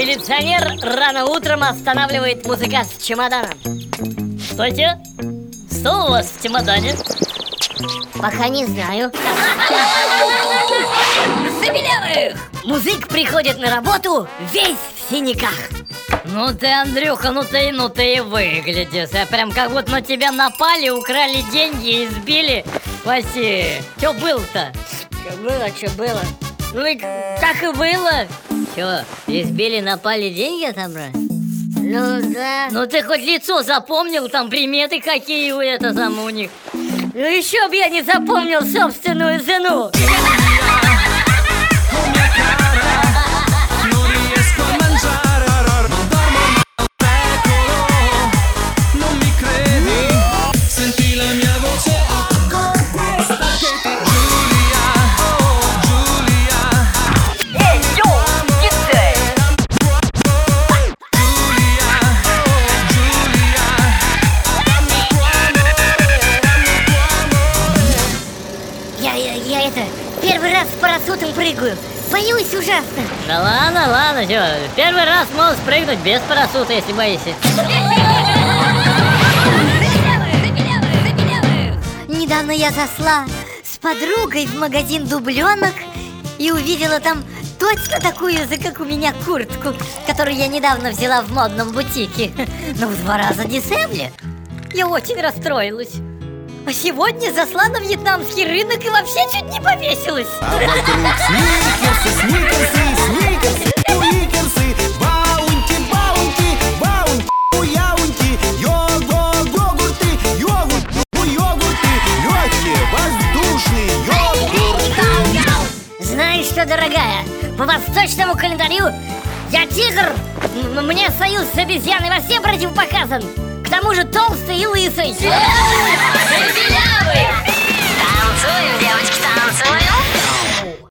Милиционер рано утром останавливает музыка с чемоданом Стойте! Что у вас в чемодане? Пока не знаю Забелевых! Музык приходит на работу весь в синяках Ну ты, Андрюха, ну ты, ну ты и выглядишь а Прям как будто на тебя напали, украли деньги и избили Васи, что было-то? Что было, что было? Ну и так и было. Что, избили, напали, деньги отобрали? Ну да. Ну ты хоть лицо запомнил, там приметы какие у это там у них Ну еще б я не запомнил собственную жену я, это, первый раз с парашютом прыгаю Боюсь ужасно Да ладно, ладно, что, первый раз можешь прыгнуть без парашюта, если боишься Недавно я зашла с подругой в магазин дубленок и увидела там точно такую же, как у меня, куртку, которую я недавно взяла в модном бутике. Но в два раза дешевле. Я очень расстроилась. А сегодня зашла на вьетнамский рынок и вообще чуть не повесилась. А вокруг сникерсы, сникерсы, сникерсы, уикерсы, баунти, баунти, баунти, уяунти, його, йогурты, йогурт, йогурты, легкие, воздушные, йогурт. Знаешь что, дорогая, по восточному календарю я тигр. Мне союз с обезьяной во всем противопоказан тому же толстый и лысый. Селявый!